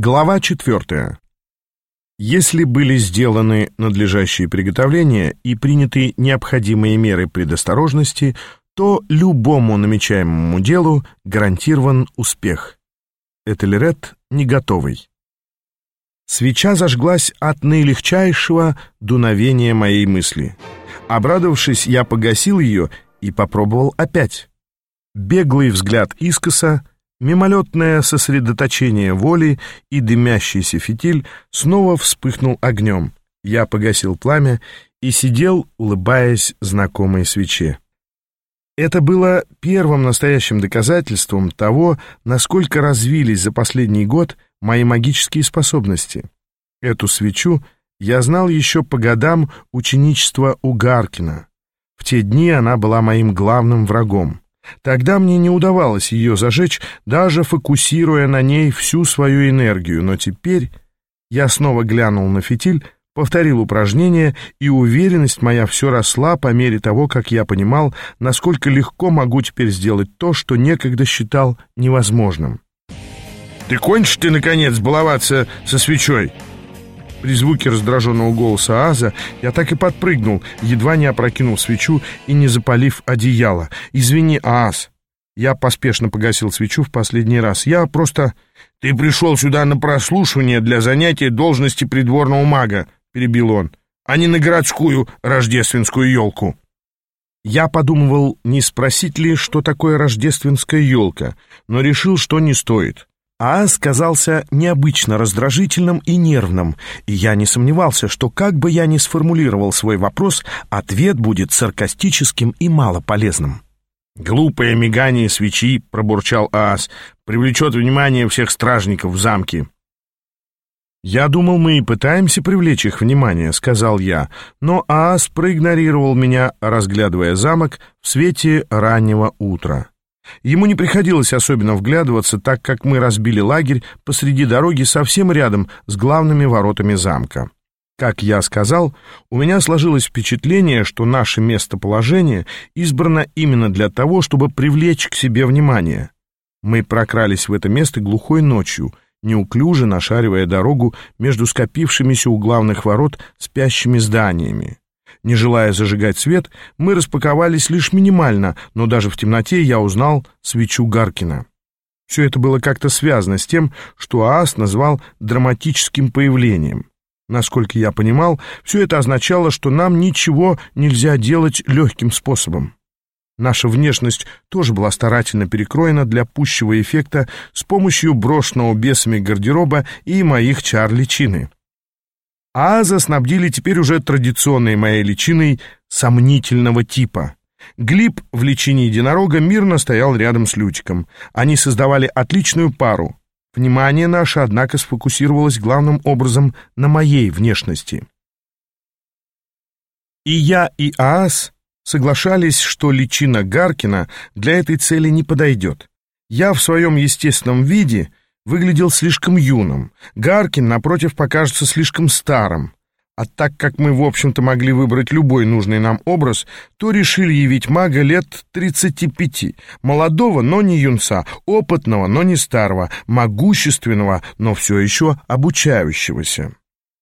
Глава четвертая. Если были сделаны надлежащие приготовления и приняты необходимые меры предосторожности, то любому намечаемому делу гарантирован успех. Этельред не готовый. Свеча зажглась от наилегчайшего дуновения моей мысли. Обрадовавшись, я погасил ее и попробовал опять. Беглый взгляд искоса, мимолетное сосредоточение воли и дымящийся фитиль снова вспыхнул огнем. Я погасил пламя и сидел, улыбаясь знакомой свече. Это было первым настоящим доказательством того, насколько развились за последний год мои магические способности. Эту свечу я знал еще по годам ученичества у Гаркина. В те дни она была моим главным врагом. Тогда мне не удавалось ее зажечь, даже фокусируя на ней всю свою энергию, но теперь я снова глянул на фитиль, повторил упражнение, и уверенность моя все росла по мере того, как я понимал, насколько легко могу теперь сделать то, что некогда считал невозможным. «Ты кончишь ты, наконец, баловаться со свечой?» При звуке раздраженного голоса Аза я так и подпрыгнул, едва не опрокинул свечу и не запалив одеяло. «Извини, Аз!» Я поспешно погасил свечу в последний раз. «Я просто...» «Ты пришел сюда на прослушивание для занятия должности придворного мага», — перебил он, «а не на городскую рождественскую елку». Я подумывал, не спросить ли, что такое рождественская елка, но решил, что не стоит. Аас казался необычно раздражительным и нервным, и я не сомневался, что как бы я ни сформулировал свой вопрос, ответ будет саркастическим и малополезным. «Глупое мигание свечи», — пробурчал Аас, — «привлечет внимание всех стражников в замке». «Я думал, мы и пытаемся привлечь их внимание», — сказал я, но Аас проигнорировал меня, разглядывая замок в свете раннего утра. Ему не приходилось особенно вглядываться, так как мы разбили лагерь посреди дороги совсем рядом с главными воротами замка. Как я сказал, у меня сложилось впечатление, что наше местоположение избрано именно для того, чтобы привлечь к себе внимание. Мы прокрались в это место глухой ночью, неуклюже нашаривая дорогу между скопившимися у главных ворот спящими зданиями. Не желая зажигать свет, мы распаковались лишь минимально, но даже в темноте я узнал свечу Гаркина. Все это было как-то связано с тем, что Аас назвал драматическим появлением. Насколько я понимал, все это означало, что нам ничего нельзя делать легким способом. Наша внешность тоже была старательно перекроена для пущего эффекта с помощью брошенного бесами гардероба и моих чар личины. Аза снабдили теперь уже традиционной моей личиной сомнительного типа. Глиб в личине единорога мирно стоял рядом с Лютиком. Они создавали отличную пару. Внимание наше, однако, сфокусировалось главным образом на моей внешности. И я, и Аас соглашались, что личина Гаркина для этой цели не подойдет. Я в своем естественном виде выглядел слишком юным. Гаркин, напротив, покажется слишком старым. А так как мы, в общем-то, могли выбрать любой нужный нам образ, то решили явить мага лет 35, молодого, но не юнца, опытного, но не старого, могущественного, но все еще обучающегося.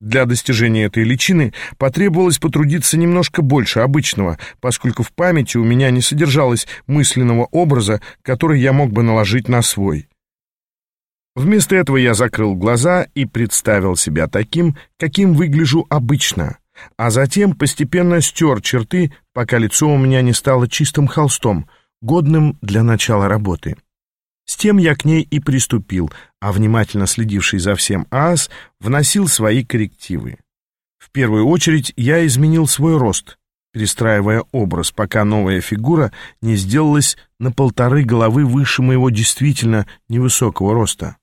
Для достижения этой личины потребовалось потрудиться немножко больше обычного, поскольку в памяти у меня не содержалось мысленного образа, который я мог бы наложить на свой. Вместо этого я закрыл глаза и представил себя таким, каким выгляжу обычно, а затем постепенно стер черты, пока лицо у меня не стало чистым холстом, годным для начала работы. С тем я к ней и приступил, а внимательно следивший за всем ААС вносил свои коррективы. В первую очередь я изменил свой рост, перестраивая образ, пока новая фигура не сделалась на полторы головы выше моего действительно невысокого роста.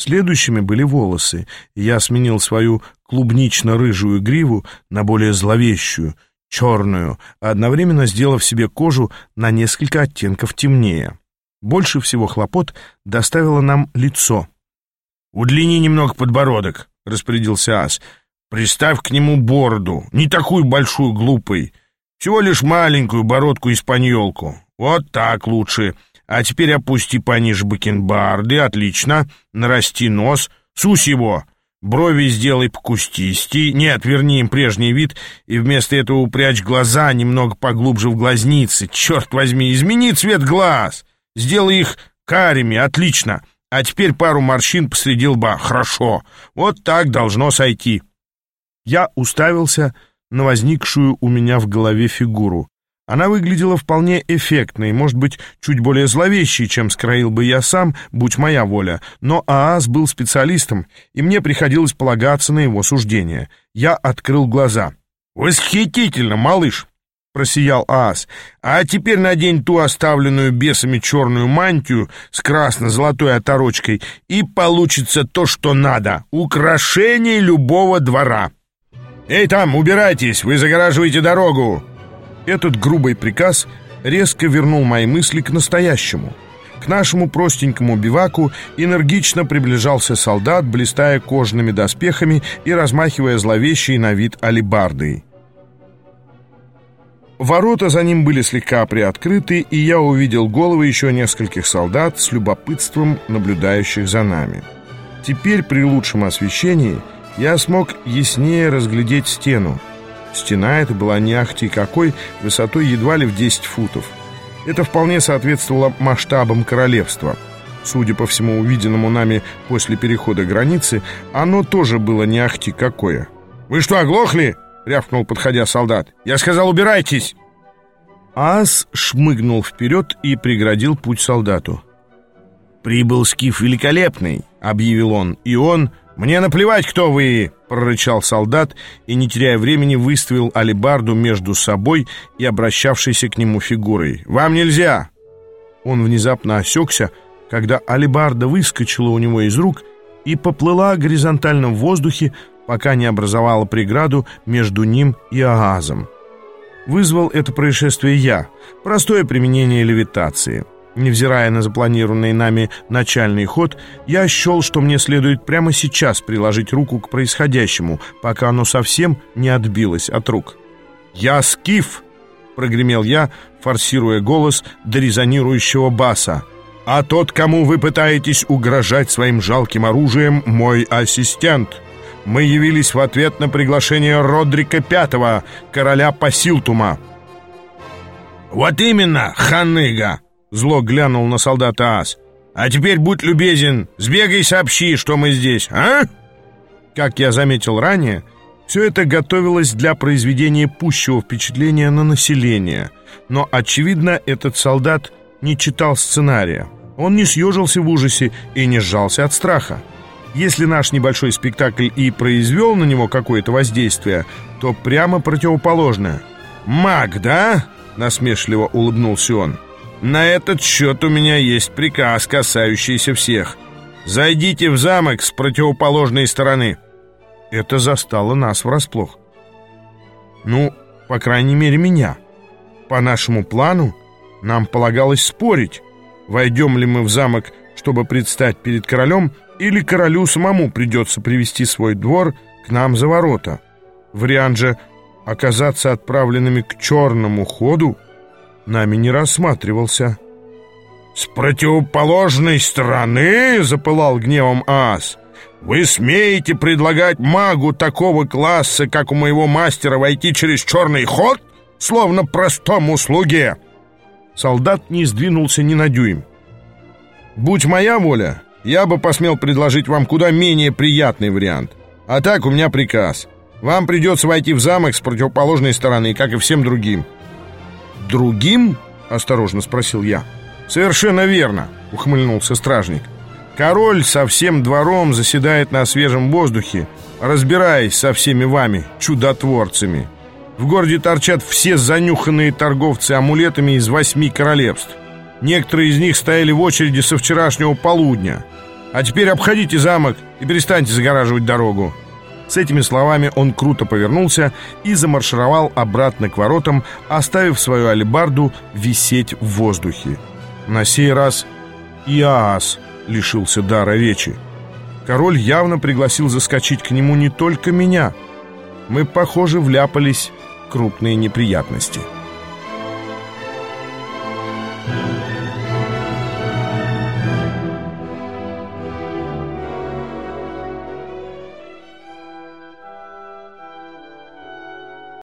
Следующими были волосы, и я сменил свою клубнично-рыжую гриву на более зловещую, черную, одновременно сделав себе кожу на несколько оттенков темнее. Больше всего хлопот доставило нам лицо. «Удлини немного подбородок», — распорядился Ас. «Приставь к нему бороду, не такую большую глупой, всего лишь маленькую бородку-испаньолку. Вот так лучше. А теперь опусти пониже бакенбарды, отлично. Нарасти нос. Сусь его! Брови сделай покустисти, нет, верни им прежний вид, и вместо этого упрячь глаза немного поглубже в глазницы. Черт возьми, измени цвет глаз! Сделай их карими, отлично! А теперь пару морщин посреди лба, хорошо. Вот так должно сойти. Я уставился на возникшую у меня в голове фигуру. Она выглядела вполне эффектной, может быть, чуть более зловещей, чем скроил бы я сам, будь моя воля, но Аас был специалистом, и мне приходилось полагаться на его суждение. Я открыл глаза. «Восхитительно, малыш!» — просиял Аас. «А теперь надень ту оставленную бесами черную мантию с красно-золотой оторочкой, и получится то, что надо — украшение любого двора!» «Эй, там, убирайтесь, вы загораживаете дорогу!» Этот грубый приказ резко вернул мои мысли к настоящему. К нашему простенькому биваку энергично приближался солдат, блистая кожаными доспехами и размахивая зловещей на вид алебардой. Ворота за ним были слегка приоткрыты, и я увидел головы еще нескольких солдат с любопытством наблюдающих за нами. Теперь при лучшем освещении я смог яснее разглядеть стену. Стена эта была не ахти какой, высотой едва ли в 10 футов. Это вполне соответствовало масштабам королевства. Судя по всему увиденному нами после перехода границы, оно тоже было не ахти какое. «Вы что, оглохли?» — рявкнул, подходя солдат. «Я сказал, убирайтесь!» Ас шмыгнул вперед и преградил путь солдату. «Прибыл скиф великолепный», — объявил он, — «и он «Мне наплевать, кто вы!» — прорычал солдат и, не теряя времени, выставил алебарду между собой и обращавшейся к нему фигурой. «Вам нельзя!» Он внезапно осекся, когда алебарда выскочила у него из рук и поплыла горизонтально в воздухе, пока не образовала преграду между ним и Аазом. Вызвал это происшествие я. Простое применение левитации — Невзирая на запланированный нами начальный ход, я счел, что мне следует прямо сейчас приложить руку к происходящему, пока оно совсем не отбилось от рук. «Я скиф!» — прогремел я, форсируя голос до резонирующего баса. «А тот, кому вы пытаетесь угрожать своим жалким оружием, мой ассистент!» Мы явились в ответ на приглашение Родрика Пятого, короля Пасилтума. «Вот именно, ханыга!» Зло глянул на солдата Ас. «А теперь будь любезен, сбегай сообщи, что мы здесь, а?» Как я заметил ранее, все это готовилось для произведения пущего впечатления на население. Но, очевидно, этот солдат не читал сценария. Он не съежился в ужасе и не сжался от страха. Если наш небольшой спектакль и произвел на него какое-то воздействие, то прямо противоположное. «Маг, да?» — насмешливо улыбнулся он. На этот счет у меня есть приказ, касающийся всех. Зайдите в замок с противоположной стороны. Это застало нас врасплох. Ну, по крайней мере, меня. По нашему плану нам полагалось спорить, войдем ли мы в замок, чтобы предстать перед королем, или королю самому придется привести свой двор к нам за ворота. Вариант же оказаться отправленными к черному ходу — нами не рассматривался. «С противоположной стороны!» — запылал гневом ас. «Вы смеете предлагать магу такого класса, как у моего мастера, войти через черный ход, словно простому слуге?» Солдат не сдвинулся ни на дюйм. «Будь моя воля, я бы посмел предложить вам куда менее приятный вариант. А так у меня приказ. Вам придется войти в замок с противоположной стороны, как и всем другим другим?» — осторожно спросил я. «Совершенно верно», — ухмыльнулся стражник. «Король со всем двором заседает на свежем воздухе, разбираясь со всеми вами, чудотворцами. В городе торчат все занюханные торговцы амулетами из восьми королевств. Некоторые из них стояли в очереди со вчерашнего полудня. А теперь обходите замок и перестаньте загораживать дорогу. С этими словами он круто повернулся и замаршировал обратно к воротам, оставив свою алебарду висеть в воздухе. На сей раз и Аас лишился дара речи. Король явно пригласил заскочить к нему не только меня. Мы, похоже, вляпались в крупные неприятности».